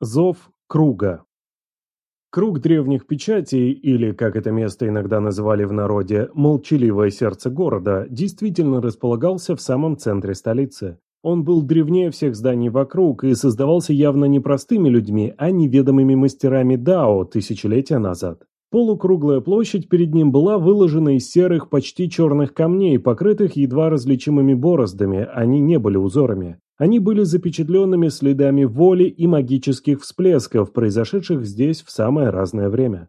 Зов круга. Круг древних печатей, или, как это место иногда называли в народе, «молчаливое сердце города», действительно располагался в самом центре столицы. Он был древнее всех зданий вокруг и создавался явно не простыми людьми, а неведомыми мастерами Дао тысячелетия назад. Полукруглая площадь перед ним была выложена из серых, почти черных камней, покрытых едва различимыми бороздами, они не были узорами. Они были запечатленными следами воли и магических всплесков, произошедших здесь в самое разное время.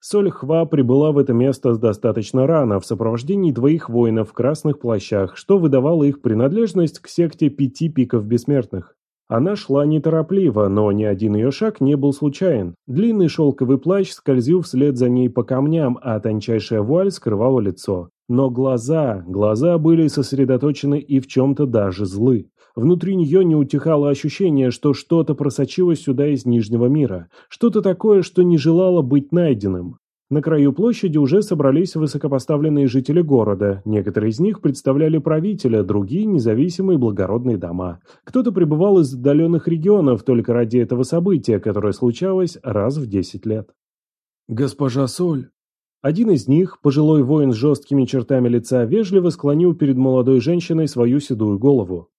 Соль Хва прибыла в это место достаточно рано, в сопровождении двоих воинов в красных плащах, что выдавало их принадлежность к секте пяти пиков бессмертных. Она шла неторопливо, но ни один ее шаг не был случайен. Длинный шелковый плащ скользил вслед за ней по камням, а тончайшая вуаль скрывала лицо. Но глаза, глаза были сосредоточены и в чем-то даже злы. Внутри нее не утихало ощущение, что что-то просочилось сюда из Нижнего мира, что-то такое, что не желало быть найденным. На краю площади уже собрались высокопоставленные жители города, некоторые из них представляли правителя, другие – независимые благородные дома. Кто-то пребывал из отдаленных регионов только ради этого события, которое случалось раз в 10 лет. «Госпожа Соль!» Один из них, пожилой воин с жесткими чертами лица, вежливо склонил перед молодой женщиной свою седую голову.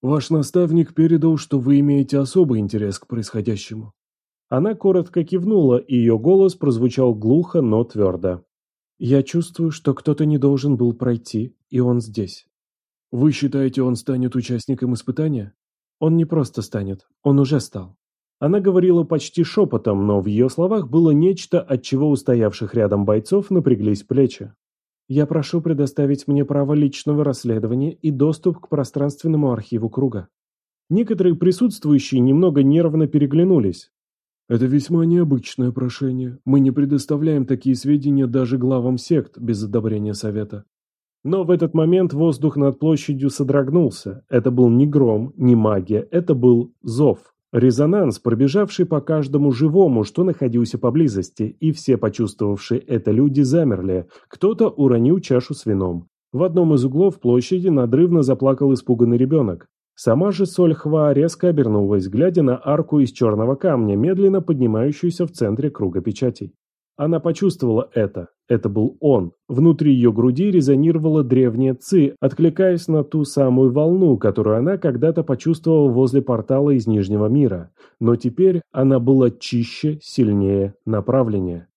Ваш наставник передал, что вы имеете особый интерес к происходящему. Она коротко кивнула, и ее голос прозвучал глухо, но твердо. «Я чувствую, что кто-то не должен был пройти, и он здесь». «Вы считаете, он станет участником испытания?» «Он не просто станет, он уже стал». Она говорила почти шепотом, но в ее словах было нечто, от чего у стоявших рядом бойцов напряглись плечи. Я прошу предоставить мне право личного расследования и доступ к пространственному архиву круга. Некоторые присутствующие немного нервно переглянулись. Это весьма необычное прошение. Мы не предоставляем такие сведения даже главам сект без одобрения совета. Но в этот момент воздух над площадью содрогнулся. Это был не гром, не магия, это был зов. Резонанс, пробежавший по каждому живому, что находился поблизости, и все почувствовавшие это люди замерли. Кто-то уронил чашу с вином. В одном из углов площади надрывно заплакал испуганный ребенок. Сама же Сольхва резко обернулась, глядя на арку из черного камня, медленно поднимающуюся в центре круга печатей. Она почувствовала это. Это был он. Внутри ее груди резонировала древняя ци, откликаясь на ту самую волну, которую она когда-то почувствовала возле портала из Нижнего мира. Но теперь она была чище, сильнее, направленнее.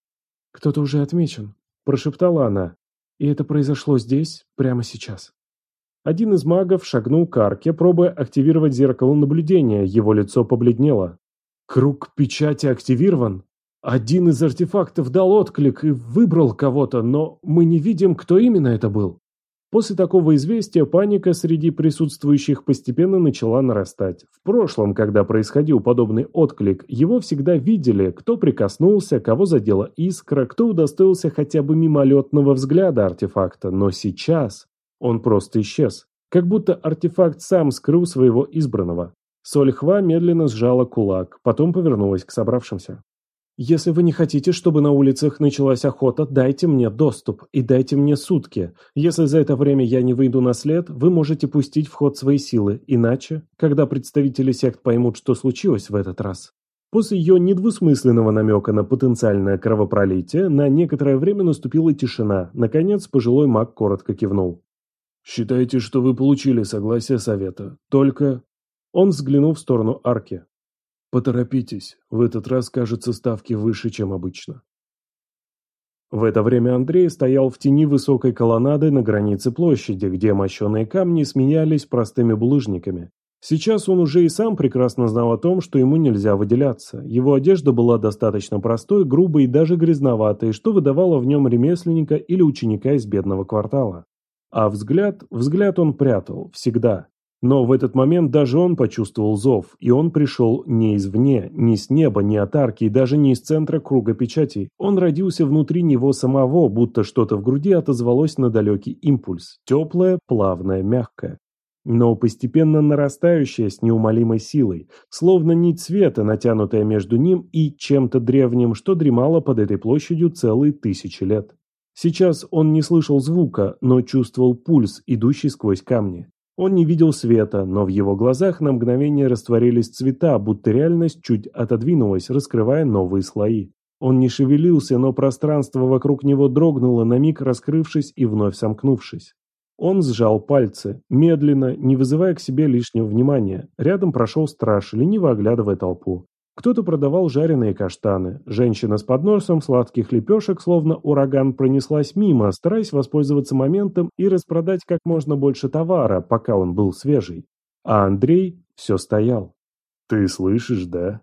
«Кто-то уже отмечен», – прошептала она. «И это произошло здесь, прямо сейчас». Один из магов шагнул к арке, пробуя активировать зеркало наблюдения, его лицо побледнело. «Круг печати активирован?» Один из артефактов дал отклик и выбрал кого-то, но мы не видим, кто именно это был. После такого известия паника среди присутствующих постепенно начала нарастать. В прошлом, когда происходил подобный отклик, его всегда видели, кто прикоснулся, кого задела искра, кто удостоился хотя бы мимолетного взгляда артефакта, но сейчас он просто исчез. Как будто артефакт сам скрыл своего избранного. Сольхва медленно сжала кулак, потом повернулась к собравшимся. Если вы не хотите, чтобы на улицах началась охота, дайте мне доступ и дайте мне сутки. Если за это время я не выйду на след, вы можете пустить в ход свои силы. Иначе, когда представители сект поймут, что случилось в этот раз. После ее недвусмысленного намека на потенциальное кровопролитие, на некоторое время наступила тишина. Наконец, пожилой маг коротко кивнул. «Считайте, что вы получили согласие совета. Только...» Он взглянул в сторону арки. Поторопитесь, в этот раз, кажется, ставки выше, чем обычно. В это время Андрей стоял в тени высокой колоннады на границе площади, где мощеные камни сменялись простыми булыжниками. Сейчас он уже и сам прекрасно знал о том, что ему нельзя выделяться. Его одежда была достаточно простой, грубой и даже грязноватой, что выдавало в нем ремесленника или ученика из бедного квартала. А взгляд, взгляд он прятал, всегда. Но в этот момент даже он почувствовал зов, и он пришел не извне, не с неба, не от арки, даже не из центра круга печатей. Он родился внутри него самого, будто что-то в груди отозвалось на далекий импульс, теплое, плавное, мягкое. Но постепенно нарастающее с неумолимой силой, словно нить света, натянутая между ним и чем-то древним, что дремало под этой площадью целые тысячи лет. Сейчас он не слышал звука, но чувствовал пульс, идущий сквозь камни. Он не видел света, но в его глазах на мгновение растворились цвета, будто реальность чуть отодвинулась, раскрывая новые слои. Он не шевелился, но пространство вокруг него дрогнуло, на миг раскрывшись и вновь сомкнувшись. Он сжал пальцы, медленно, не вызывая к себе лишнего внимания. Рядом прошел страж, лениво оглядывая толпу. Кто-то продавал жареные каштаны. Женщина с подносом сладких лепешек, словно ураган, пронеслась мимо, стараясь воспользоваться моментом и распродать как можно больше товара, пока он был свежий. А Андрей все стоял. «Ты слышишь, да?»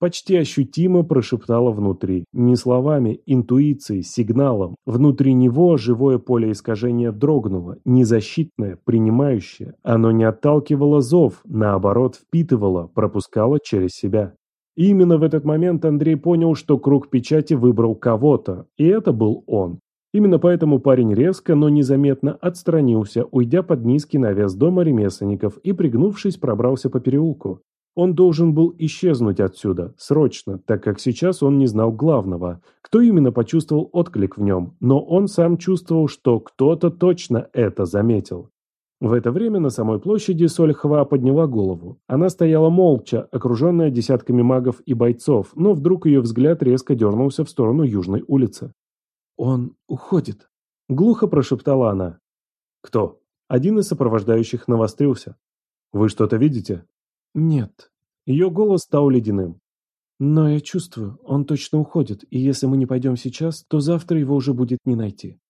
Почти ощутимо прошептала внутри. Не словами, интуицией, сигналом. Внутри него живое поле искажения дрогнуло. Незащитное, принимающее. Оно не отталкивало зов, наоборот впитывало, пропускало через себя. Именно в этот момент Андрей понял, что круг печати выбрал кого-то, и это был он. Именно поэтому парень резко, но незаметно отстранился, уйдя под низкий навес дома ремесленников и, пригнувшись, пробрался по переулку. Он должен был исчезнуть отсюда, срочно, так как сейчас он не знал главного, кто именно почувствовал отклик в нем, но он сам чувствовал, что кто-то точно это заметил. В это время на самой площади Сольхва подняла голову. Она стояла молча, окруженная десятками магов и бойцов, но вдруг ее взгляд резко дернулся в сторону Южной улицы. «Он уходит», — глухо прошептала она. «Кто?» Один из сопровождающих навострился. «Вы что-то видите?» «Нет». Ее голос стал ледяным. «Но я чувствую, он точно уходит, и если мы не пойдем сейчас, то завтра его уже будет не найти».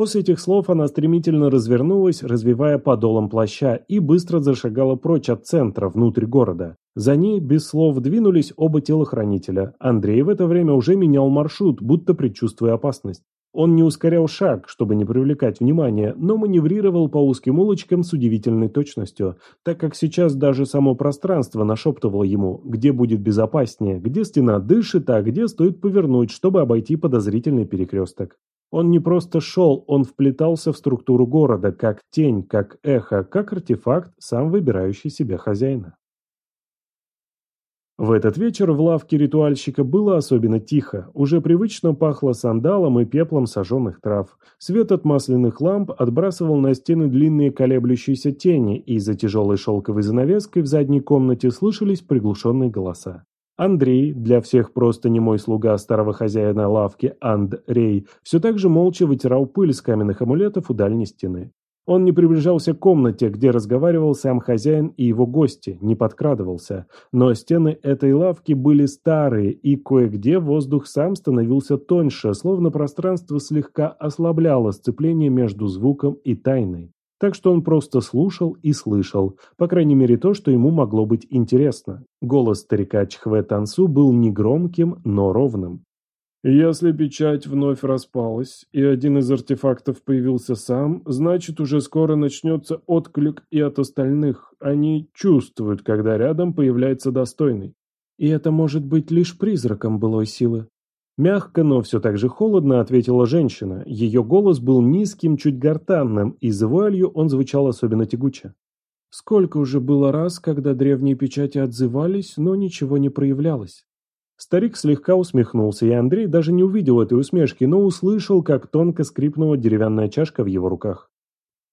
После этих слов она стремительно развернулась, развивая подолом плаща, и быстро зашагала прочь от центра, внутрь города. За ней, без слов, двинулись оба телохранителя. Андрей в это время уже менял маршрут, будто предчувствуя опасность. Он не ускорял шаг, чтобы не привлекать внимания, но маневрировал по узким улочкам с удивительной точностью, так как сейчас даже само пространство нашептывало ему, где будет безопаснее, где стена дышит, а где стоит повернуть, чтобы обойти подозрительный перекресток. Он не просто шел, он вплетался в структуру города, как тень, как эхо, как артефакт, сам выбирающий себе хозяина. В этот вечер в лавке ритуальщика было особенно тихо, уже привычно пахло сандалом и пеплом сожженных трав. Свет от масляных ламп отбрасывал на стены длинные колеблющиеся тени, и за тяжелой шелковой занавеской в задней комнате слышались приглушенные голоса. Андрей, для всех просто не мой слуга старого хозяина лавки Андрей, все так же молча вытирал пыль с каменных амулетов у дальней стены. Он не приближался к комнате, где разговаривал сам хозяин и его гости, не подкрадывался. Но стены этой лавки были старые, и кое-где воздух сам становился тоньше, словно пространство слегка ослабляло сцепление между звуком и тайной. Так что он просто слушал и слышал, по крайней мере то, что ему могло быть интересно. Голос старика Чхве Тансу был негромким, но ровным. Если печать вновь распалась, и один из артефактов появился сам, значит уже скоро начнется отклик и от остальных. Они чувствуют, когда рядом появляется достойный. И это может быть лишь призраком былой силы. Мягко, но все так же холодно ответила женщина. Ее голос был низким, чуть гортанным, и за вуалью он звучал особенно тягуче. Сколько уже было раз, когда древние печати отзывались, но ничего не проявлялось. Старик слегка усмехнулся, и Андрей даже не увидел этой усмешки, но услышал, как тонко скрипнула деревянная чашка в его руках.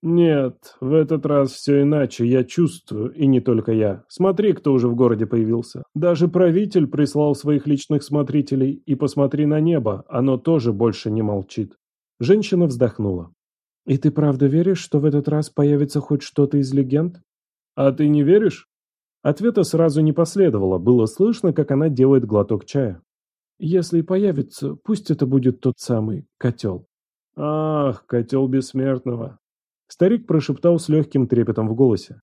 «Нет, в этот раз все иначе, я чувствую, и не только я. Смотри, кто уже в городе появился. Даже правитель прислал своих личных смотрителей, и посмотри на небо, оно тоже больше не молчит». Женщина вздохнула. «И ты правда веришь, что в этот раз появится хоть что-то из легенд?» «А ты не веришь?» Ответа сразу не последовало, было слышно, как она делает глоток чая. «Если появится, пусть это будет тот самый котел». «Ах, котел бессмертного!» Старик прошептал с легким трепетом в голосе.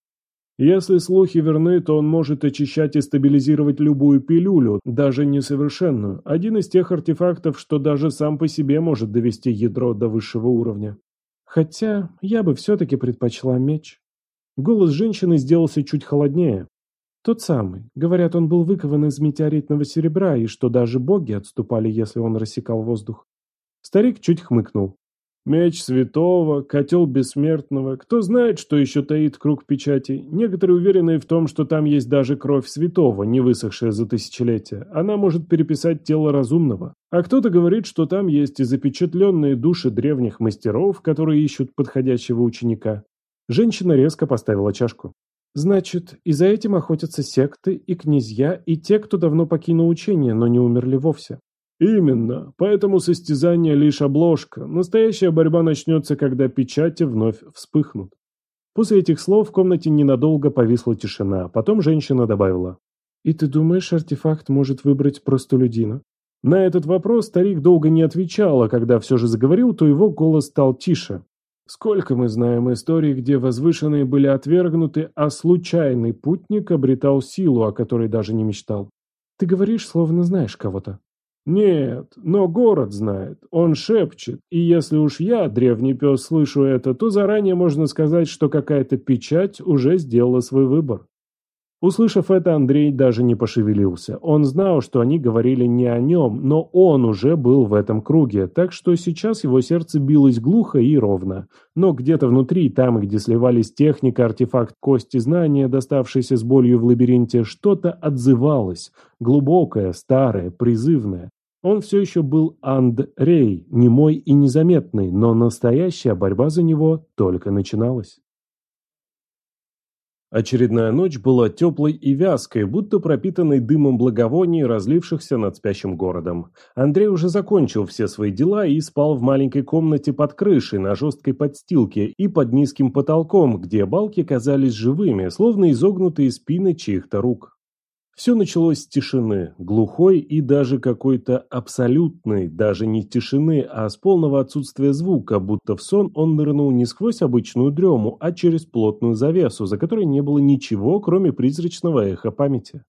«Если слухи верны, то он может очищать и стабилизировать любую пилюлю, даже несовершенную, один из тех артефактов, что даже сам по себе может довести ядро до высшего уровня. Хотя я бы все-таки предпочла меч». Голос женщины сделался чуть холоднее, тот самый. Говорят, он был выкован из метеоритного серебра, и что даже боги отступали, если он рассекал воздух. Старик чуть хмыкнул. Меч святого, котел бессмертного. Кто знает, что еще таит круг печати. Некоторые уверены в том, что там есть даже кровь святого, не высохшая за тысячелетия. Она может переписать тело разумного. А кто-то говорит, что там есть и запечатленные души древних мастеров, которые ищут подходящего ученика. Женщина резко поставила чашку. Значит, и за этим охотятся секты, и князья, и те, кто давно покинул учение, но не умерли вовсе. Именно. Поэтому состязание лишь обложка. Настоящая борьба начнется, когда печати вновь вспыхнут. После этих слов в комнате ненадолго повисла тишина. Потом женщина добавила. «И ты думаешь, артефакт может выбрать простолюдина?» На этот вопрос старик долго не отвечал, а когда все же заговорил, то его голос стал тише. Сколько мы знаем историй, где возвышенные были отвергнуты, а случайный путник обретал силу, о которой даже не мечтал. Ты говоришь, словно знаешь кого-то. Нет, но город знает, он шепчет, и если уж я, древний пес, слышу это, то заранее можно сказать, что какая-то печать уже сделала свой выбор. Услышав это, Андрей даже не пошевелился. Он знал, что они говорили не о нем, но он уже был в этом круге, так что сейчас его сердце билось глухо и ровно. Но где-то внутри, там, где сливались техника, артефакт, кости, знания, доставшиеся с болью в лабиринте, что-то отзывалось. Глубокое, старое, призывное. Он все еще был Андрей, немой и незаметный, но настоящая борьба за него только начиналась. Очередная ночь была теплой и вязкой, будто пропитанной дымом благовоний, разлившихся над спящим городом. Андрей уже закончил все свои дела и спал в маленькой комнате под крышей на жесткой подстилке и под низким потолком, где балки казались живыми, словно изогнутые спины чьих-то рук. Все началось с тишины, глухой и даже какой-то абсолютной, даже не тишины, а с полного отсутствия звука, будто в сон он нырнул не сквозь обычную дрему, а через плотную завесу, за которой не было ничего, кроме призрачного эха памяти.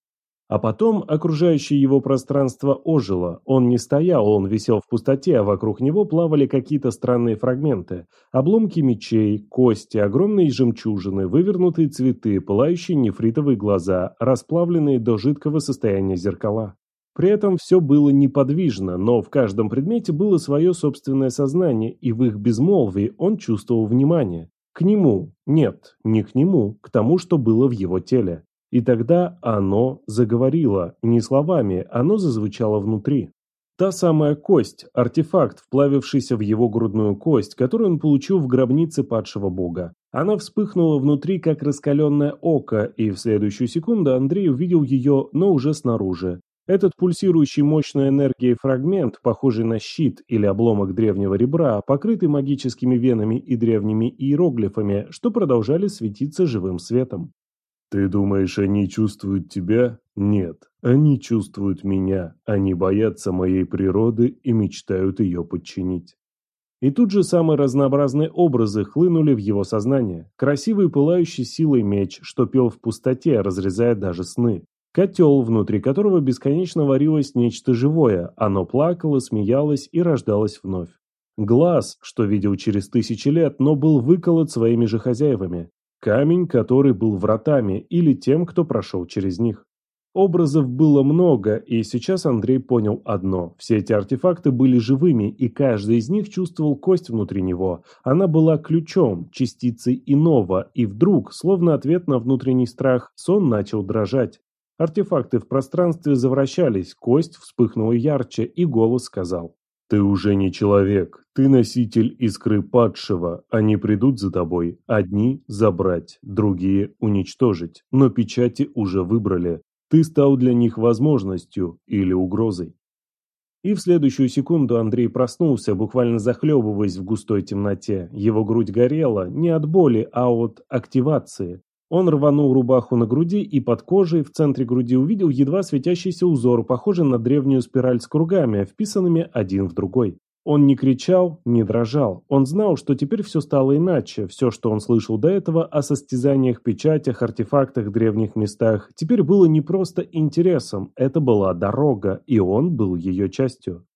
А потом окружающее его пространство ожило. Он не стоял, он висел в пустоте, а вокруг него плавали какие-то странные фрагменты. Обломки мечей, кости, огромные жемчужины, вывернутые цветы, пылающие нефритовые глаза, расплавленные до жидкого состояния зеркала. При этом все было неподвижно, но в каждом предмете было свое собственное сознание, и в их безмолвии он чувствовал внимание. К нему. Нет, не к нему, к тому, что было в его теле. И тогда оно заговорило, не словами, оно зазвучало внутри. Та самая кость, артефакт, вплавившийся в его грудную кость, которую он получил в гробнице падшего бога. Она вспыхнула внутри, как раскаленное око, и в следующую секунду Андрей увидел ее, но уже снаружи. Этот пульсирующий мощной энергией фрагмент, похожий на щит или обломок древнего ребра, покрытый магическими венами и древними иероглифами, что продолжали светиться живым светом. Ты думаешь, они чувствуют тебя? Нет, они чувствуют меня. Они боятся моей природы и мечтают ее подчинить. И тут же самые разнообразные образы хлынули в его сознание. Красивый пылающий силой меч, что пел в пустоте, разрезая даже сны. Котел, внутри которого бесконечно варилось нечто живое. Оно плакало, смеялось и рождалось вновь. Глаз, что видел через тысячи лет, но был выколот своими же хозяевами. Камень, который был вратами, или тем, кто прошел через них. Образов было много, и сейчас Андрей понял одно. Все эти артефакты были живыми, и каждый из них чувствовал кость внутри него. Она была ключом, частицей иного, и вдруг, словно ответ на внутренний страх, сон начал дрожать. Артефакты в пространстве завращались, кость вспыхнула ярче, и голос сказал. «Ты уже не человек, ты носитель искры падшего, они придут за тобой, одни – забрать, другие – уничтожить, но печати уже выбрали, ты стал для них возможностью или угрозой». И в следующую секунду Андрей проснулся, буквально захлебываясь в густой темноте. Его грудь горела не от боли, а от активации. Он рванул рубаху на груди и под кожей в центре груди увидел едва светящийся узор, похожий на древнюю спираль с кругами, вписанными один в другой. Он не кричал, не дрожал. Он знал, что теперь все стало иначе. Все, что он слышал до этого о состязаниях, печатях, артефактах, древних местах, теперь было не просто интересом. Это была дорога, и он был ее частью.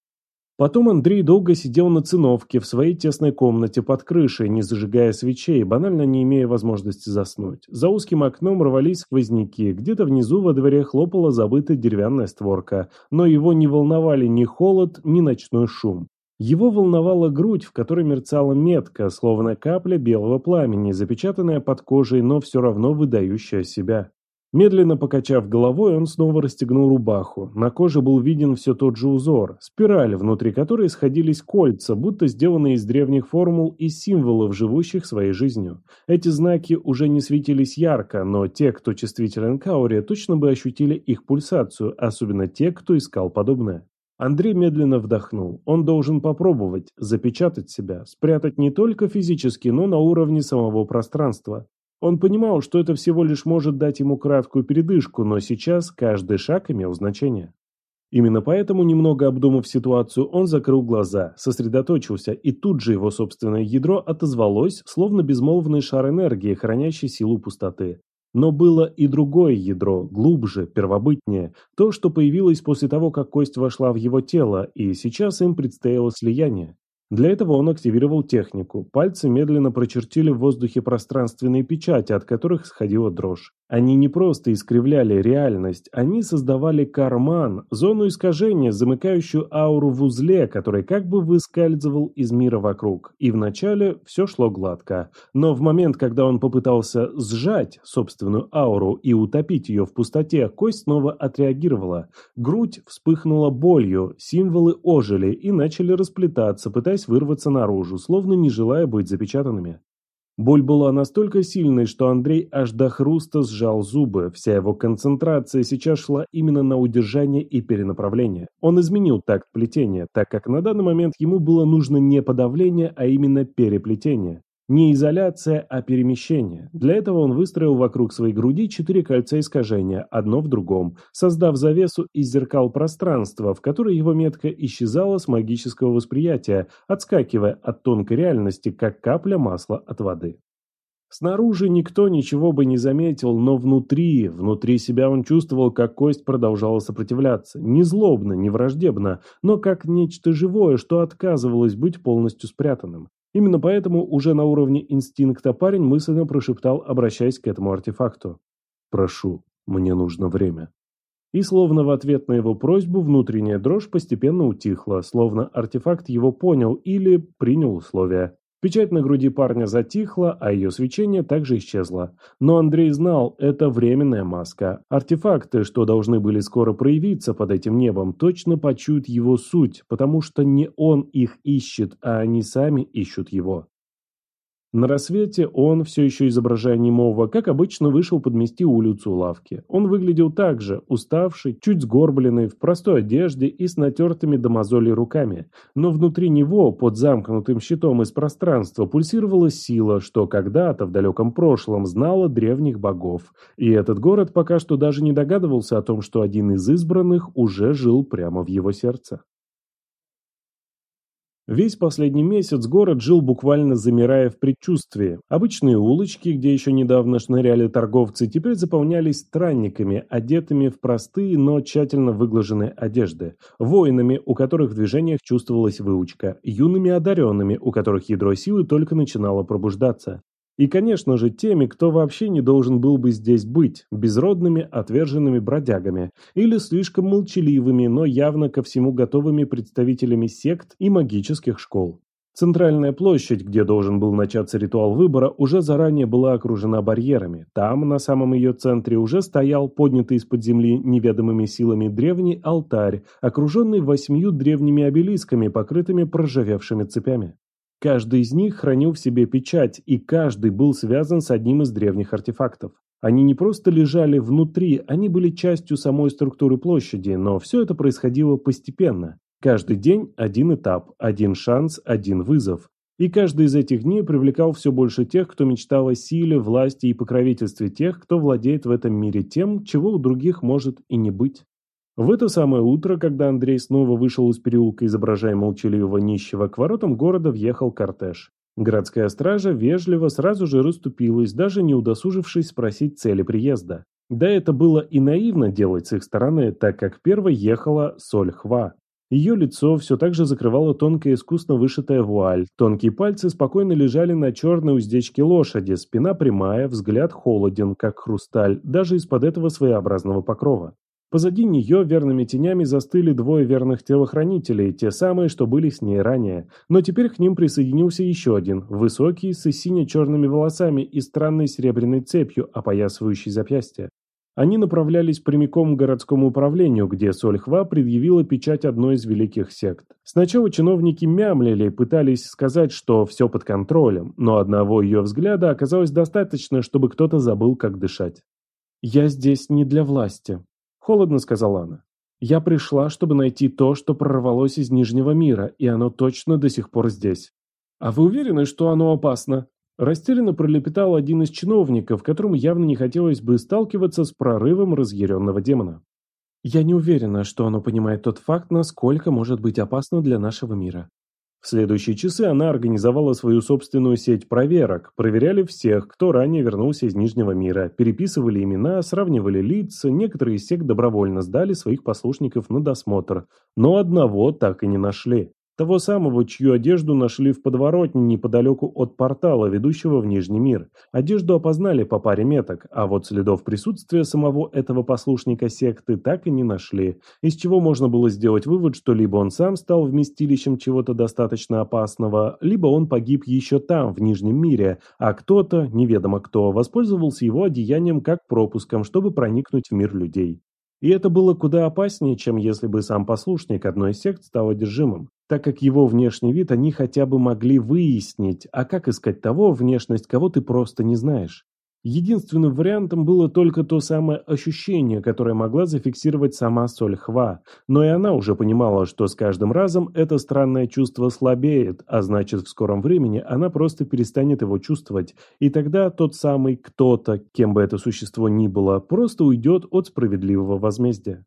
Потом Андрей долго сидел на циновке в своей тесной комнате под крышей, не зажигая свечей, банально не имея возможности заснуть. За узким окном рвались сквозняки, где-то внизу во дворе хлопала забытая деревянная створка, но его не волновали ни холод, ни ночной шум. Его волновала грудь, в которой мерцала метка, словно капля белого пламени, запечатанная под кожей, но все равно выдающая себя. Медленно покачав головой, он снова расстегнул рубаху. На коже был виден все тот же узор, спираль, внутри которой сходились кольца, будто сделанные из древних формул и символов, живущих своей жизнью. Эти знаки уже не светились ярко, но те, кто чувствителен к ауре, точно бы ощутили их пульсацию, особенно те, кто искал подобное. Андрей медленно вдохнул. Он должен попробовать, запечатать себя, спрятать не только физически, но на уровне самого пространства. Он понимал, что это всего лишь может дать ему краткую передышку, но сейчас каждый шаг имел значение. Именно поэтому, немного обдумав ситуацию, он закрыл глаза, сосредоточился, и тут же его собственное ядро отозвалось, словно безмолвный шар энергии, хранящий силу пустоты. Но было и другое ядро, глубже, первобытнее, то, что появилось после того, как кость вошла в его тело, и сейчас им предстояло слияние. Для этого он активировал технику. Пальцы медленно прочертили в воздухе пространственные печати, от которых сходила дрожь. Они не просто искривляли реальность, они создавали карман, зону искажения, замыкающую ауру в узле, который как бы выскальзывал из мира вокруг. И вначале все шло гладко. Но в момент, когда он попытался сжать собственную ауру и утопить ее в пустоте, кость снова отреагировала. Грудь вспыхнула болью, символы ожили и начали расплетаться, пытаясь вырваться наружу, словно не желая быть запечатанными. Боль была настолько сильной, что Андрей аж до хруста сжал зубы. Вся его концентрация сейчас шла именно на удержание и перенаправление. Он изменил такт плетения, так как на данный момент ему было нужно не подавление, а именно переплетение. Не изоляция, а перемещение. Для этого он выстроил вокруг своей груди четыре кольца искажения, одно в другом, создав завесу из зеркал пространства, в которой его метка исчезала с магического восприятия, отскакивая от тонкой реальности, как капля масла от воды. Снаружи никто ничего бы не заметил, но внутри, внутри себя он чувствовал, как кость продолжала сопротивляться. Не злобно, не враждебно, но как нечто живое, что отказывалось быть полностью спрятанным. Именно поэтому уже на уровне инстинкта парень мысленно прошептал, обращаясь к этому артефакту. «Прошу, мне нужно время». И словно в ответ на его просьбу внутренняя дрожь постепенно утихла, словно артефакт его понял или принял условия. Печать на груди парня затихла, а ее свечение также исчезло. Но Андрей знал, это временная маска. Артефакты, что должны были скоро проявиться под этим небом, точно почуют его суть, потому что не он их ищет, а они сами ищут его. На рассвете он, все еще изображая немого, как обычно вышел подмести улицу лавки. Он выглядел так же, уставший, чуть сгорбленный, в простой одежде и с натертыми до мозолей руками. Но внутри него, под замкнутым щитом из пространства, пульсировала сила, что когда-то в далеком прошлом знала древних богов. И этот город пока что даже не догадывался о том, что один из избранных уже жил прямо в его сердце. Весь последний месяц город жил буквально замирая в предчувствии. Обычные улочки, где еще недавно шныряли торговцы, теперь заполнялись странниками, одетыми в простые, но тщательно выглаженные одежды, воинами, у которых в движениях чувствовалась выучка, юными одаренными, у которых ядро силы только начинало пробуждаться. И, конечно же, теми, кто вообще не должен был бы здесь быть, безродными, отверженными бродягами, или слишком молчаливыми, но явно ко всему готовыми представителями сект и магических школ. Центральная площадь, где должен был начаться ритуал выбора, уже заранее была окружена барьерами. Там, на самом ее центре, уже стоял поднятый из-под земли неведомыми силами древний алтарь, окруженный восьмью древними обелисками, покрытыми проржавевшими цепями. Каждый из них хранил в себе печать, и каждый был связан с одним из древних артефактов. Они не просто лежали внутри, они были частью самой структуры площади, но все это происходило постепенно. Каждый день один этап, один шанс, один вызов. И каждый из этих дней привлекал все больше тех, кто мечтал о силе, власти и покровительстве тех, кто владеет в этом мире тем, чего у других может и не быть. В это самое утро, когда Андрей снова вышел из переулка, изображая молчаливого нищего, к воротам города въехал кортеж. Городская стража вежливо сразу же расступилась, даже не удосужившись спросить цели приезда. Да это было и наивно делать с их стороны, так как первой ехала Соль Хва. Ее лицо все так же закрывала тонкая искусно вышитая вуаль, тонкие пальцы спокойно лежали на черной уздечке лошади, спина прямая, взгляд холоден, как хрусталь, даже из-под этого своеобразного покрова. Позади нее верными тенями застыли двое верных телохранителей, те самые, что были с ней ранее. Но теперь к ним присоединился еще один, высокий, с сине-черными волосами и странной серебряной цепью, опоясывающей запястье. Они направлялись прямиком к городскому управлению, где Сольхва предъявила печать одной из великих сект. Сначала чиновники мямлили, пытались сказать, что все под контролем, но одного ее взгляда оказалось достаточно, чтобы кто-то забыл, как дышать. «Я здесь не для власти», – холодно сказала она. «Я пришла, чтобы найти то, что прорвалось из Нижнего мира, и оно точно до сих пор здесь». «А вы уверены, что оно опасно?» Растерянно пролепетал один из чиновников, которому явно не хотелось бы сталкиваться с прорывом разъяренного демона. «Я не уверена, что оно понимает тот факт, насколько может быть опасно для нашего мира. В следующие часы она организовала свою собственную сеть проверок, проверяли всех, кто ранее вернулся из Нижнего мира, переписывали имена, сравнивали лица, некоторые из сект добровольно сдали своих послушников на досмотр, но одного так и не нашли. Того самого, чью одежду нашли в подворотне неподалеку от портала, ведущего в Нижний мир. Одежду опознали по паре меток, а вот следов присутствия самого этого послушника секты так и не нашли, из чего можно было сделать вывод, что либо он сам стал вместилищем чего-то достаточно опасного, либо он погиб еще там, в Нижнем мире, а кто-то, неведомо кто, воспользовался его одеянием как пропуском, чтобы проникнуть в мир людей. И это было куда опаснее, чем если бы сам послушник одной из сект стал одержимым так как его внешний вид они хотя бы могли выяснить, а как искать того, внешность кого ты просто не знаешь. Единственным вариантом было только то самое ощущение, которое могла зафиксировать сама Соль Хва, но и она уже понимала, что с каждым разом это странное чувство слабеет, а значит в скором времени она просто перестанет его чувствовать, и тогда тот самый кто-то, кем бы это существо ни было, просто уйдет от справедливого возмездия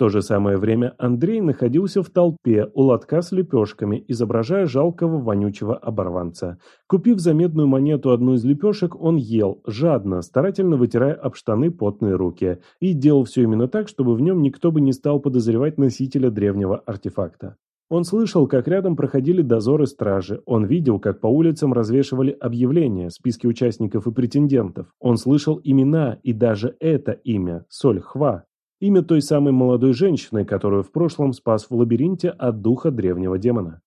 то же самое время Андрей находился в толпе у лотка с лепешками, изображая жалкого вонючего оборванца. Купив за медную монету одну из лепешек, он ел, жадно, старательно вытирая об штаны потные руки, и делал все именно так, чтобы в нем никто бы не стал подозревать носителя древнего артефакта. Он слышал, как рядом проходили дозоры стражи. Он видел, как по улицам развешивали объявления, списки участников и претендентов. Он слышал имена, и даже это имя – Соль Хва, Имя той самой молодой женщины, которую в прошлом спас в лабиринте от духа древнего демона.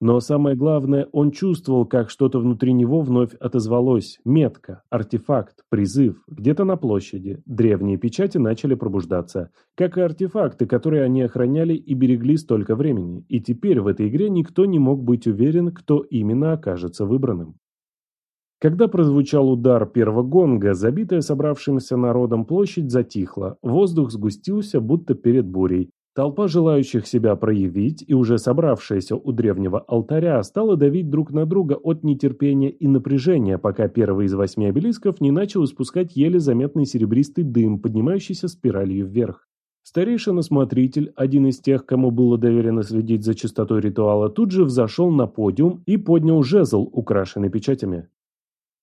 Но самое главное, он чувствовал, как что-то внутри него вновь отозвалось. Метка, артефакт, призыв. Где-то на площади. Древние печати начали пробуждаться. Как и артефакты, которые они охраняли и берегли столько времени. И теперь в этой игре никто не мог быть уверен, кто именно окажется выбранным. Когда прозвучал удар первого гонга, забитая собравшимся народом площадь затихла, воздух сгустился, будто перед бурей. Толпа желающих себя проявить и уже собравшаяся у древнего алтаря стала давить друг на друга от нетерпения и напряжения, пока первый из восьми обелисков не начал испускать еле заметный серебристый дым, поднимающийся спиралью вверх. Старейшина-смотритель, один из тех, кому было доверено следить за чистотой ритуала, тут же взошел на подиум и поднял жезл, украшенный печатями.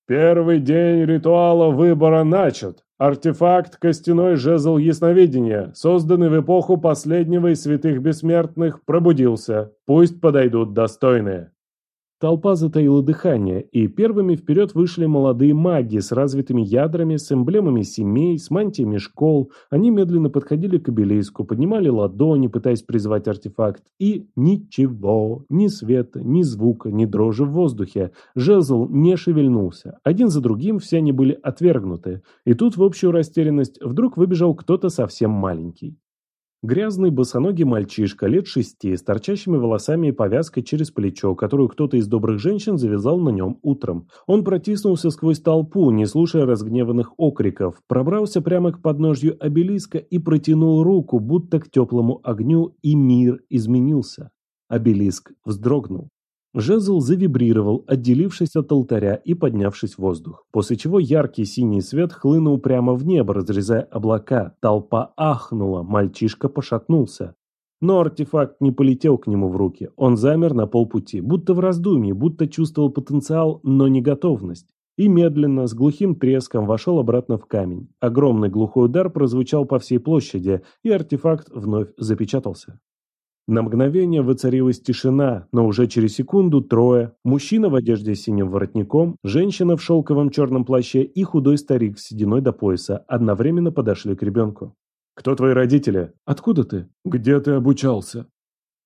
Первый день ритуала выбора начат. Артефакт «Костяной жезл ясновидения», созданный в эпоху последнего из святых бессмертных, пробудился. Пусть подойдут достойные. Толпа затаила дыхание, и первыми вперед вышли молодые маги с развитыми ядрами, с эмблемами семей, с мантиями школ. Они медленно подходили к обелиску, поднимали ладони, пытаясь призвать артефакт. И ничего, ни света, ни звука, ни дрожи в воздухе. Жезл не шевельнулся. Один за другим все они были отвергнуты. И тут в общую растерянность вдруг выбежал кто-то совсем маленький. Грязный босоногий мальчишка лет шести с торчащими волосами и повязкой через плечо, которую кто-то из добрых женщин завязал на нем утром. Он протиснулся сквозь толпу, не слушая разгневанных окриков, пробрался прямо к подножью обелиска и протянул руку, будто к теплому огню, и мир изменился. Обелиск вздрогнул. Жезл завибрировал, отделившись от алтаря и поднявшись в воздух, после чего яркий синий свет хлынул прямо в небо, разрезая облака. Толпа ахнула, мальчишка пошатнулся. Но артефакт не полетел к нему в руки, он замер на полпути, будто в раздумье, будто чувствовал потенциал, но не готовность. И медленно, с глухим треском, вошел обратно в камень. Огромный глухой удар прозвучал по всей площади, и артефакт вновь запечатался. На мгновение воцарилась тишина, но уже через секунду трое. Мужчина в одежде с синим воротником, женщина в шелковом черном плаще и худой старик с сединой до пояса одновременно подошли к ребенку. «Кто твои родители? Откуда ты? Где ты обучался?»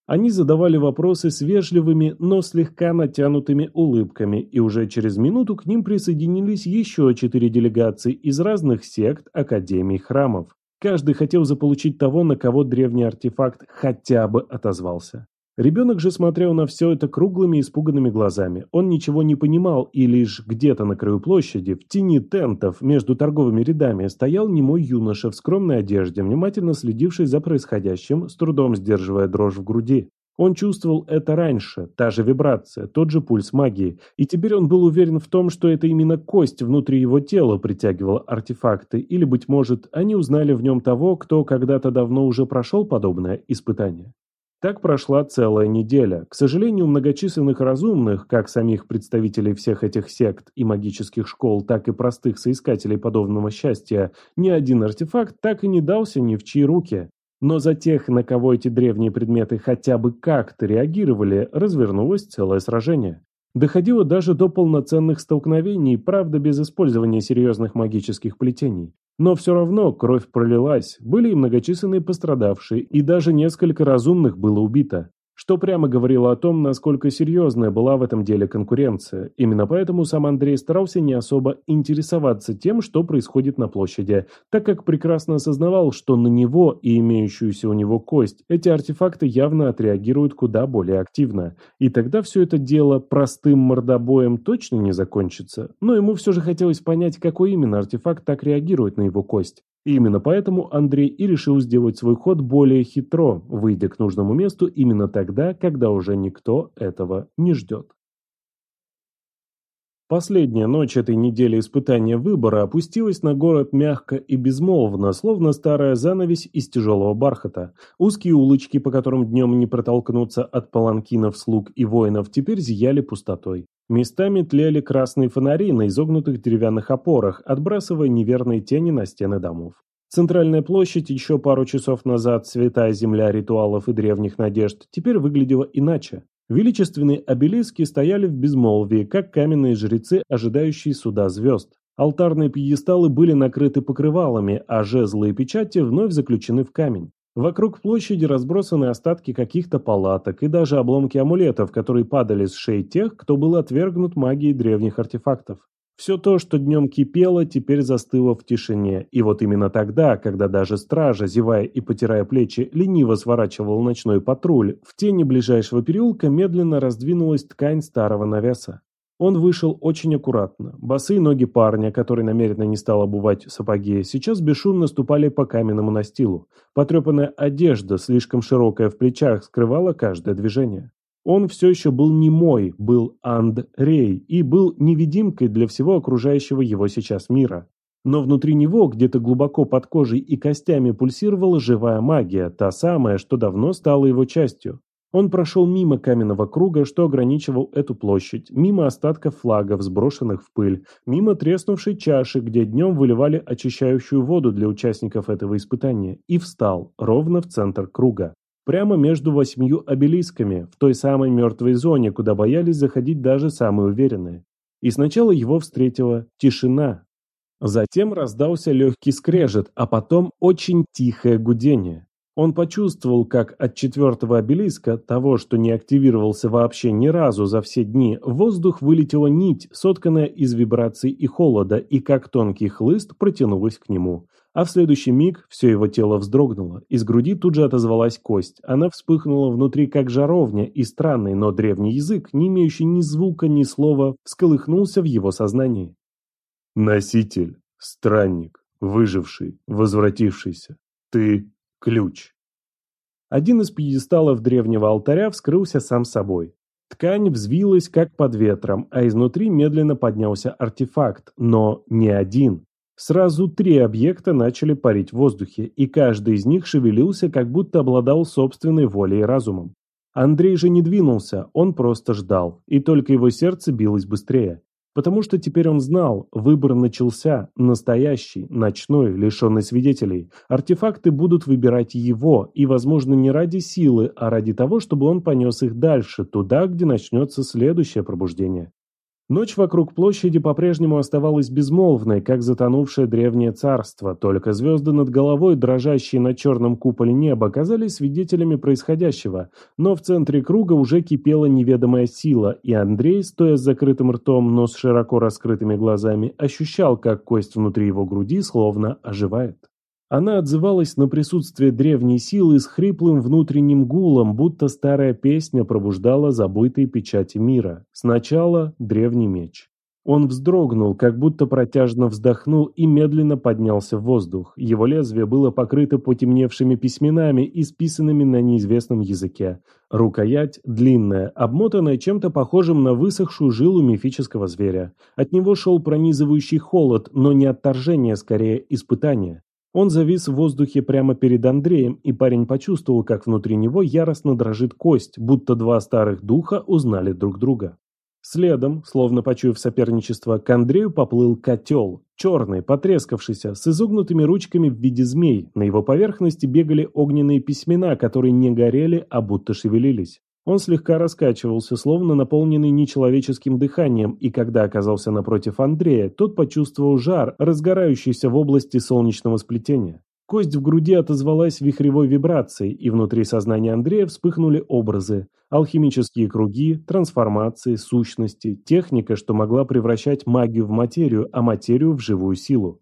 Они задавали вопросы с вежливыми, но слегка натянутыми улыбками, и уже через минуту к ним присоединились еще четыре делегации из разных сект, академий, храмов. Каждый хотел заполучить того, на кого древний артефакт хотя бы отозвался. Ребенок же смотрел на все это круглыми испуганными глазами. Он ничего не понимал, и лишь где-то на краю площади, в тени тентов, между торговыми рядами, стоял немой юноша в скромной одежде, внимательно следивший за происходящим, с трудом сдерживая дрожь в груди. Он чувствовал это раньше, та же вибрация, тот же пульс магии, и теперь он был уверен в том, что это именно кость внутри его тела притягивала артефакты, или, быть может, они узнали в нем того, кто когда-то давно уже прошел подобное испытание. Так прошла целая неделя. К сожалению, многочисленных разумных, как самих представителей всех этих сект и магических школ, так и простых соискателей подобного счастья, ни один артефакт так и не дался ни в чьи руки. Но за тех, на кого эти древние предметы хотя бы как-то реагировали, развернулось целое сражение. Доходило даже до полноценных столкновений, правда без использования серьезных магических плетений. Но все равно кровь пролилась, были и многочисленные пострадавшие, и даже несколько разумных было убито что прямо говорило о том, насколько серьезная была в этом деле конкуренция. Именно поэтому сам Андрей старался не особо интересоваться тем, что происходит на площади, так как прекрасно осознавал, что на него и имеющуюся у него кость эти артефакты явно отреагируют куда более активно. И тогда все это дело простым мордобоем точно не закончится. Но ему все же хотелось понять, какой именно артефакт так реагирует на его кость. И именно поэтому Андрей и решил сделать свой ход более хитро, выйдя к нужному месту именно тогда, когда уже никто этого не ждет. Последняя ночь этой недели испытания выбора опустилась на город мягко и безмолвно, словно старая занавесь из тяжелого бархата. Узкие улочки, по которым днем не протолкнуться от паланкинов, слуг и воинов, теперь зияли пустотой. Местами тлели красные фонари на изогнутых деревянных опорах, отбрасывая неверные тени на стены домов. Центральная площадь, еще пару часов назад святая земля ритуалов и древних надежд, теперь выглядела иначе. Величественные обелиски стояли в безмолвии, как каменные жрецы, ожидающие суда звезд. Алтарные пьедесталы были накрыты покрывалами, а жезлы и печати вновь заключены в камень. Вокруг площади разбросаны остатки каких-то палаток и даже обломки амулетов, которые падали с шеи тех, кто был отвергнут магией древних артефактов. Все то, что днем кипело, теперь застыло в тишине, и вот именно тогда, когда даже стража, зевая и потирая плечи, лениво сворачивал ночной патруль, в тени ближайшего переулка медленно раздвинулась ткань старого навеса. Он вышел очень аккуратно. Босые ноги парня, который намеренно не стал обувать сапоги, сейчас бесшумно ступали по каменному настилу. Потрепанная одежда, слишком широкая в плечах, скрывала каждое движение. Он все еще был не мой, был Андрей, и был невидимкой для всего окружающего его сейчас мира. Но внутри него, где-то глубоко под кожей и костями пульсировала живая магия, та самая, что давно стала его частью. Он прошел мимо каменного круга, что ограничивал эту площадь, мимо остатков флагов, сброшенных в пыль, мимо треснувшей чаши, где днем выливали очищающую воду для участников этого испытания, и встал ровно в центр круга. Прямо между восьмью обелисками, в той самой мертвой зоне, куда боялись заходить даже самые уверенные. И сначала его встретила тишина. Затем раздался легкий скрежет, а потом очень тихое гудение. Он почувствовал, как от четвертого обелиска, того, что не активировался вообще ни разу за все дни, в воздух вылетела нить, сотканная из вибраций и холода, и как тонкий хлыст протянулась к нему. А в следующий миг все его тело вздрогнуло, из груди тут же отозвалась кость. Она вспыхнула внутри как жаровня, и странный, но древний язык, не имеющий ни звука, ни слова, всколыхнулся в его сознании. «Носитель, странник, выживший, возвратившийся, ты Ключ. Один из пьедесталов древнего алтаря вскрылся сам собой. Ткань взвилась, как под ветром, а изнутри медленно поднялся артефакт, но не один. Сразу три объекта начали парить в воздухе, и каждый из них шевелился, как будто обладал собственной волей и разумом. Андрей же не двинулся, он просто ждал, и только его сердце билось быстрее. Потому что теперь он знал, выбор начался, настоящий, ночной, лишенный свидетелей. Артефакты будут выбирать его, и, возможно, не ради силы, а ради того, чтобы он понес их дальше, туда, где начнется следующее пробуждение. Ночь вокруг площади по-прежнему оставалась безмолвной, как затонувшее древнее царство, только звезды над головой, дрожащие на черном куполе неба, казались свидетелями происходящего, но в центре круга уже кипела неведомая сила, и Андрей, стоя с закрытым ртом, но с широко раскрытыми глазами, ощущал, как кость внутри его груди словно оживает. Она отзывалась на присутствие древней силы с хриплым внутренним гулом, будто старая песня пробуждала забытые печати мира. Сначала древний меч. Он вздрогнул, как будто протяжно вздохнул и медленно поднялся в воздух. Его лезвие было покрыто потемневшими письменами, исписанными на неизвестном языке. Рукоять длинная, обмотанная чем-то похожим на высохшую жилу мифического зверя. От него шел пронизывающий холод, но не отторжение, скорее испытание. Он завис в воздухе прямо перед Андреем, и парень почувствовал, как внутри него яростно дрожит кость, будто два старых духа узнали друг друга. Следом, словно почуяв соперничество, к Андрею поплыл котел, черный, потрескавшийся, с изогнутыми ручками в виде змей. На его поверхности бегали огненные письмена, которые не горели, а будто шевелились. Он слегка раскачивался, словно наполненный нечеловеческим дыханием, и когда оказался напротив Андрея, тот почувствовал жар, разгорающийся в области солнечного сплетения. Кость в груди отозвалась вихревой вибрацией, и внутри сознания Андрея вспыхнули образы. Алхимические круги, трансформации, сущности, техника, что могла превращать магию в материю, а материю в живую силу.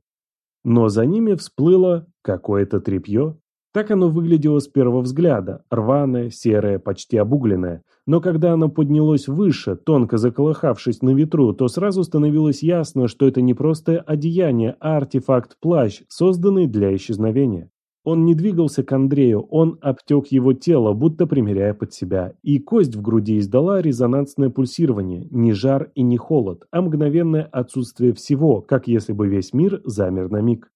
Но за ними всплыло какое-то тряпье, так оно выглядело с первого взгляда, рваное, серое, почти обугленное. Но когда оно поднялось выше, тонко заколыхавшись на ветру, то сразу становилось ясно, что это не просто одеяние, а артефакт-плащ, созданный для исчезновения. Он не двигался к Андрею, он обтек его тело, будто примеряя под себя, и кость в груди издала резонансное пульсирование, не жар и не холод, а мгновенное отсутствие всего, как если бы весь мир замер на миг.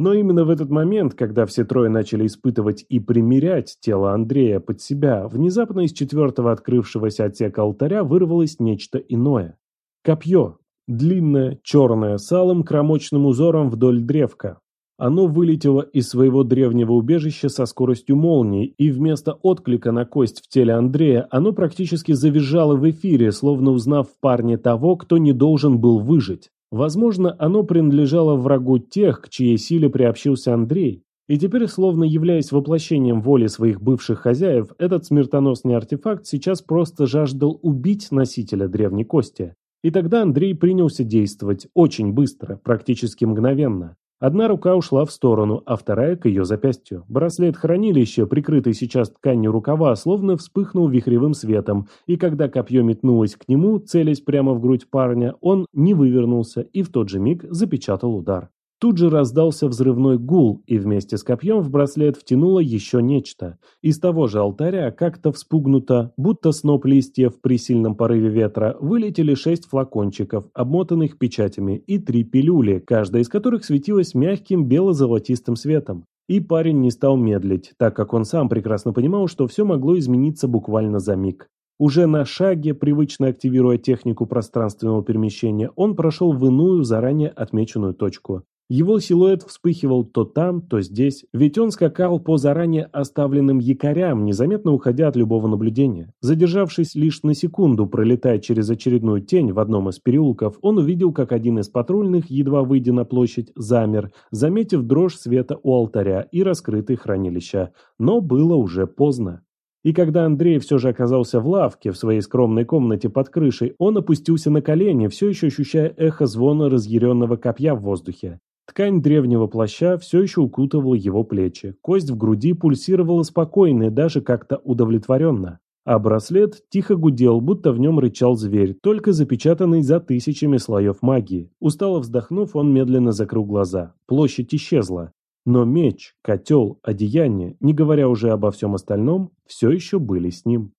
Но именно в этот момент, когда все трое начали испытывать и примерять тело Андрея под себя, внезапно из четвертого открывшегося отсека алтаря вырвалось нечто иное. Копье. Длинное, черное, с алым кромочным узором вдоль древка. Оно вылетело из своего древнего убежища со скоростью молнии, и вместо отклика на кость в теле Андрея, оно практически завизжало в эфире, словно узнав в парне того, кто не должен был выжить. Возможно, оно принадлежало врагу тех, к чьей силе приобщился Андрей, и теперь, словно являясь воплощением воли своих бывших хозяев, этот смертоносный артефакт сейчас просто жаждал убить носителя древней кости. И тогда Андрей принялся действовать очень быстро, практически мгновенно. Одна рука ушла в сторону, а вторая к ее запястью. Браслет хранилища, прикрытый сейчас тканью рукава, словно вспыхнул вихревым светом, и когда копье метнулось к нему, целясь прямо в грудь парня, он не вывернулся и в тот же миг запечатал удар. Тут же раздался взрывной гул, и вместе с копьем в браслет втянуло еще нечто. Из того же алтаря, как-то вспугнуто, будто сноп листьев при сильном порыве ветра, вылетели шесть флакончиков, обмотанных печатями, и три пилюли, каждая из которых светилась мягким бело-золотистым светом. И парень не стал медлить, так как он сам прекрасно понимал, что все могло измениться буквально за миг. Уже на шаге, привычно активируя технику пространственного перемещения, он прошел в иную, заранее отмеченную точку. Его силуэт вспыхивал то там, то здесь, ведь он скакал по заранее оставленным якорям, незаметно уходя от любого наблюдения. Задержавшись лишь на секунду, пролетая через очередную тень в одном из переулков, он увидел, как один из патрульных, едва выйдя на площадь, замер, заметив дрожь света у алтаря и раскрытые хранилища. Но было уже поздно. И когда Андрей все же оказался в лавке, в своей скромной комнате под крышей, он опустился на колени, все еще ощущая эхо звона разъяренного копья в воздухе. Ткань древнего плаща все еще укутывала его плечи, кость в груди пульсировала спокойно и даже как-то удовлетворенно. А браслет тихо гудел, будто в нем рычал зверь, только запечатанный за тысячами слоев магии. Устало вздохнув, он медленно закрыл глаза. Площадь исчезла. Но меч, котел, одеяние, не говоря уже обо всем остальном, все еще были с ним.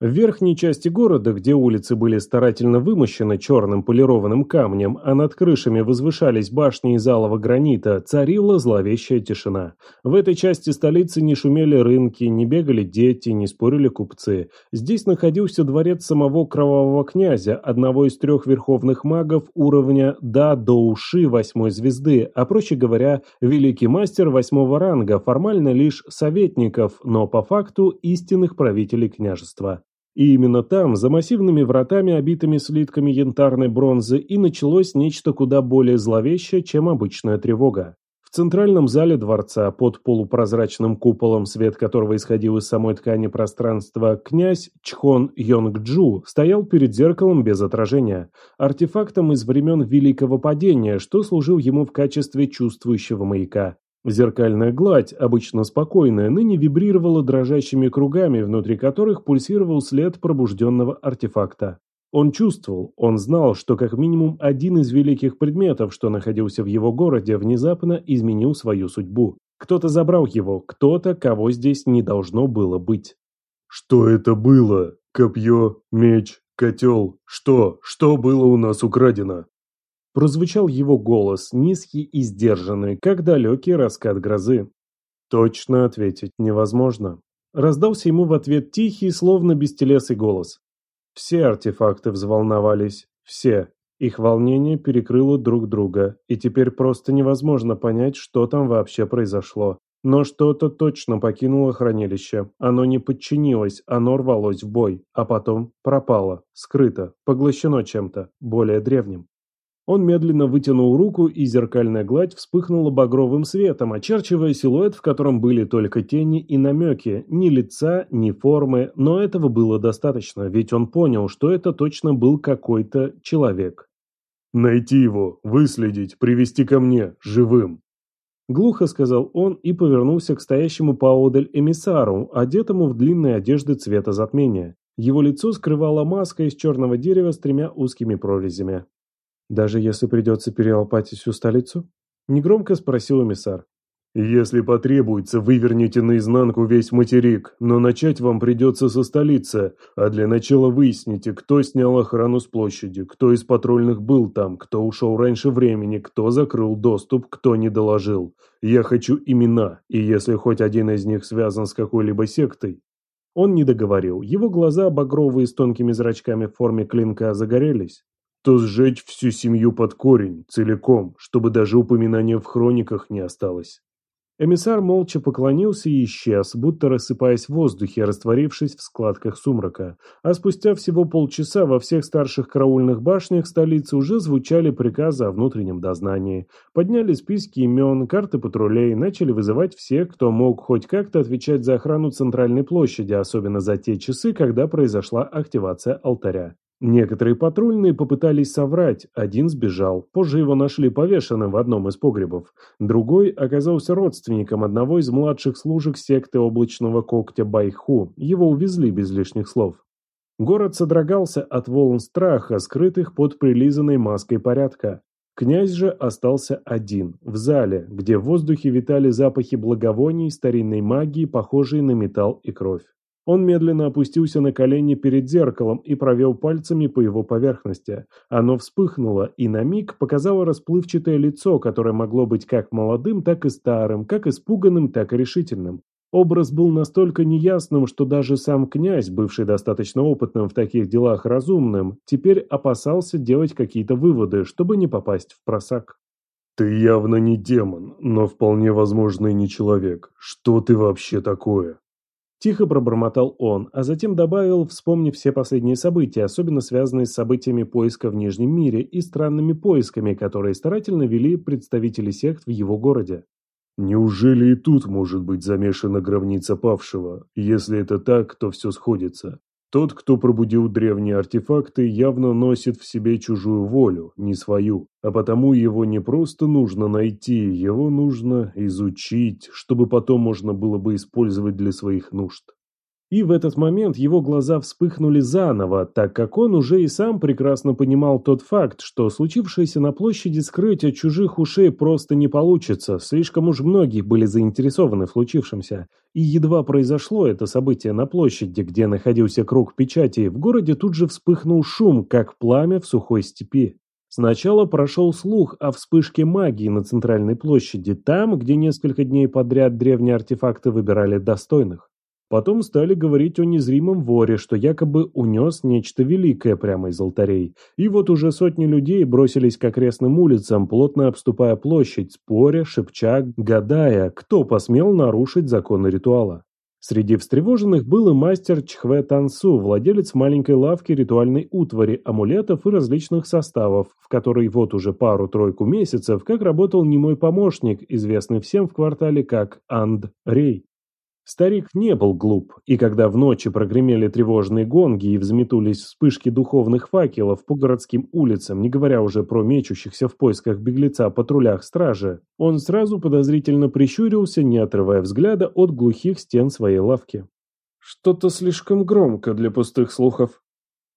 В верхней части города, где улицы были старательно вымощены черным полированным камнем, а над крышами возвышались башни из алого гранита, царила зловещая тишина. В этой части столицы не шумели рынки, не бегали дети, не спорили купцы. Здесь находился дворец самого кровавого князя, одного из трех верховных магов уровня «да» до уши восьмой звезды, а проще говоря, великий мастер восьмого ранга, формально лишь советников, но по факту истинных правителей княжества. И именно там, за массивными вратами, обитыми слитками янтарной бронзы, и началось нечто куда более зловещее, чем обычная тревога. В центральном зале дворца, под полупрозрачным куполом, свет которого исходил из самой ткани пространства, князь Чхон Йонгджу стоял перед зеркалом без отражения, артефактом из времен Великого Падения, что служил ему в качестве чувствующего маяка. Зеркальная гладь, обычно спокойная, ныне вибрировала дрожащими кругами, внутри которых пульсировал след пробужденного артефакта. Он чувствовал, он знал, что как минимум один из великих предметов, что находился в его городе, внезапно изменил свою судьбу. Кто-то забрал его, кто-то, кого здесь не должно было быть. «Что это было? Копье, меч, котел? Что? Что было у нас украдено?» Прозвучал его голос, низкий и сдержанный, как далекий раскат грозы. Точно ответить невозможно. Раздался ему в ответ тихий, словно бестелесый голос. Все артефакты взволновались, все. Их волнение перекрыло друг друга, и теперь просто невозможно понять, что там вообще произошло. Но что-то точно покинуло хранилище. Оно не подчинилось, оно рвалось в бой, а потом пропало, скрыто, поглощено чем-то, более древним. Он медленно вытянул руку, и зеркальная гладь вспыхнула багровым светом, очерчивая силуэт, в котором были только тени и намеки, ни лица, ни формы, но этого было достаточно, ведь он понял, что это точно был какой-то человек. «Найти его, выследить, привести ко мне, живым!» Глухо сказал он и повернулся к стоящему поодаль эмиссару, одетому в длинные одежды цвета затмения. Его лицо скрывала маска из черного дерева с тремя узкими прорезями. «Даже если придется перелопатить всю столицу?» Негромко спросил эмиссар. «Если потребуется, выверните наизнанку весь материк, но начать вам придется со столицы, а для начала выясните, кто снял охрану с площади, кто из патрульных был там, кто ушел раньше времени, кто закрыл доступ, кто не доложил. Я хочу имена, и если хоть один из них связан с какой-либо сектой...» Он не договорил, его глаза, багровые с тонкими зрачками в форме клинка, загорелись то сжечь всю семью под корень, целиком, чтобы даже упоминания в хрониках не осталось. Эмиссар молча поклонился и исчез, будто рассыпаясь в воздухе, растворившись в складках сумрака. А спустя всего полчаса во всех старших караульных башнях столицы уже звучали приказы о внутреннем дознании. Подняли списки имен, карты патрулей, начали вызывать всех, кто мог хоть как-то отвечать за охрану центральной площади, особенно за те часы, когда произошла активация алтаря. Некоторые патрульные попытались соврать, один сбежал, позже его нашли повешенным в одном из погребов. Другой оказался родственником одного из младших служек секты облачного когтя Байху, его увезли без лишних слов. Город содрогался от волн страха, скрытых под прилизанной маской порядка. Князь же остался один, в зале, где в воздухе витали запахи благовоний, старинной магии, похожие на металл и кровь. Он медленно опустился на колени перед зеркалом и провел пальцами по его поверхности. Оно вспыхнуло и на миг показало расплывчатое лицо, которое могло быть как молодым, так и старым, как испуганным, так и решительным. Образ был настолько неясным, что даже сам князь, бывший достаточно опытным в таких делах разумным, теперь опасался делать какие-то выводы, чтобы не попасть в просак. «Ты явно не демон, но вполне возможно и не человек. Что ты вообще такое?» Тихо пробормотал он, а затем добавил, вспомнив все последние события, особенно связанные с событиями поиска в Нижнем мире и странными поисками, которые старательно вели представители сект в его городе. Неужели и тут может быть замешана гробница павшего? Если это так, то все сходится. Тот, кто пробудил древние артефакты, явно носит в себе чужую волю, не свою, а потому его не просто нужно найти, его нужно изучить, чтобы потом можно было бы использовать для своих нужд. И в этот момент его глаза вспыхнули заново, так как он уже и сам прекрасно понимал тот факт, что случившееся на площади скрыть от чужих ушей просто не получится, слишком уж многие были заинтересованы в случившемся. И едва произошло это событие на площади, где находился круг печати, в городе тут же вспыхнул шум, как пламя в сухой степи. Сначала прошел слух о вспышке магии на центральной площади, там, где несколько дней подряд древние артефакты выбирали достойных. Потом стали говорить о незримом воре, что якобы унес нечто великое прямо из алтарей. И вот уже сотни людей бросились к окрестным улицам, плотно обступая площадь, споря, шепча, гадая, кто посмел нарушить законы ритуала. Среди встревоженных был и мастер Чхве Тансу, владелец маленькой лавки ритуальной утвари, амулетов и различных составов, в которой вот уже пару-тройку месяцев как работал немой помощник, известный всем в квартале как Анд Рей. Старик не был глуп, и когда в ночи прогремели тревожные гонги и взметулись вспышки духовных факелов по городским улицам, не говоря уже про мечущихся в поисках беглеца патрулях стражи, он сразу подозрительно прищурился, не отрывая взгляда от глухих стен своей лавки. «Что-то слишком громко для пустых слухов»,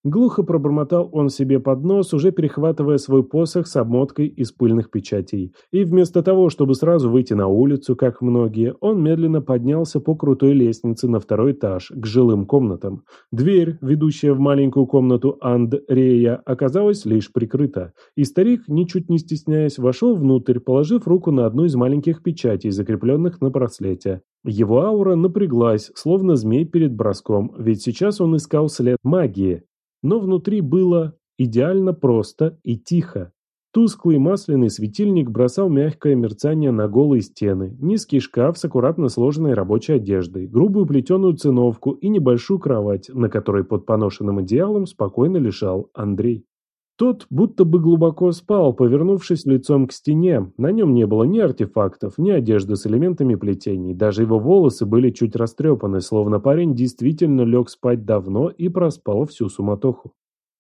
Глухо пробормотал он себе под нос, уже перехватывая свой посох с обмоткой из пыльных печатей. И вместо того, чтобы сразу выйти на улицу, как многие, он медленно поднялся по крутой лестнице на второй этаж, к жилым комнатам. Дверь, ведущая в маленькую комнату Андрея, оказалась лишь прикрыта. И старик, ничуть не стесняясь, вошел внутрь, положив руку на одну из маленьких печатей, закрепленных на браслете. Его аура напряглась, словно змей перед броском, ведь сейчас он искал след магии, но внутри было идеально просто и тихо. Тусклый масляный светильник бросал мягкое мерцание на голые стены, низкий шкаф с аккуратно сложенной рабочей одеждой, грубую плетеную циновку и небольшую кровать, на которой под поношенным одеялом спокойно лежал Андрей. Тот будто бы глубоко спал, повернувшись лицом к стене. На нем не было ни артефактов, ни одежды с элементами плетений. Даже его волосы были чуть растрепаны, словно парень действительно лег спать давно и проспал всю суматоху.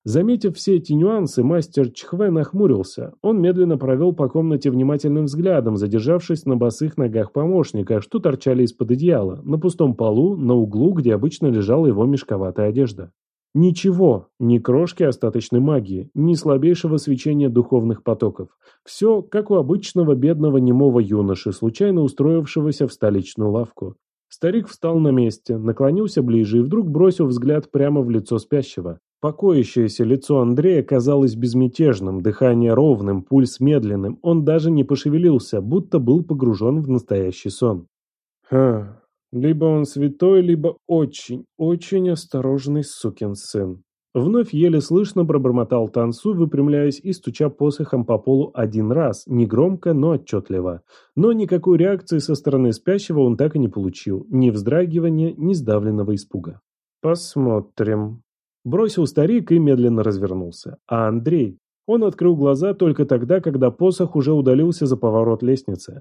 Заметив все эти нюансы, мастер Чхве нахмурился. Он медленно провел по комнате внимательным взглядом, задержавшись на босых ногах помощника, что торчали из-под одеяла, на пустом полу, на углу, где обычно лежала его мешковатая одежда. Ничего, ни крошки остаточной магии, ни слабейшего свечения духовных потоков. Все, как у обычного бедного немого юноши, случайно устроившегося в столичную лавку. Старик встал на месте, наклонился ближе и вдруг бросил взгляд прямо в лицо спящего. Покоящееся лицо Андрея казалось безмятежным, дыхание ровным, пульс медленным, он даже не пошевелился, будто был погружен в настоящий сон. «Ха, либо он святой, либо очень, очень осторожный сукин сын. Вновь еле слышно пробормотал Тансу, выпрямляясь и стуча посохом по полу один раз, негромко, но отчетливо. Но никакой реакции со стороны спящего он так и не получил, ни вздрагивания, ни сдавленного испуга. «Посмотрим», – бросил старик и медленно развернулся. А Андрей, он открыл глаза только тогда, когда посох уже удалился за поворот лестницы.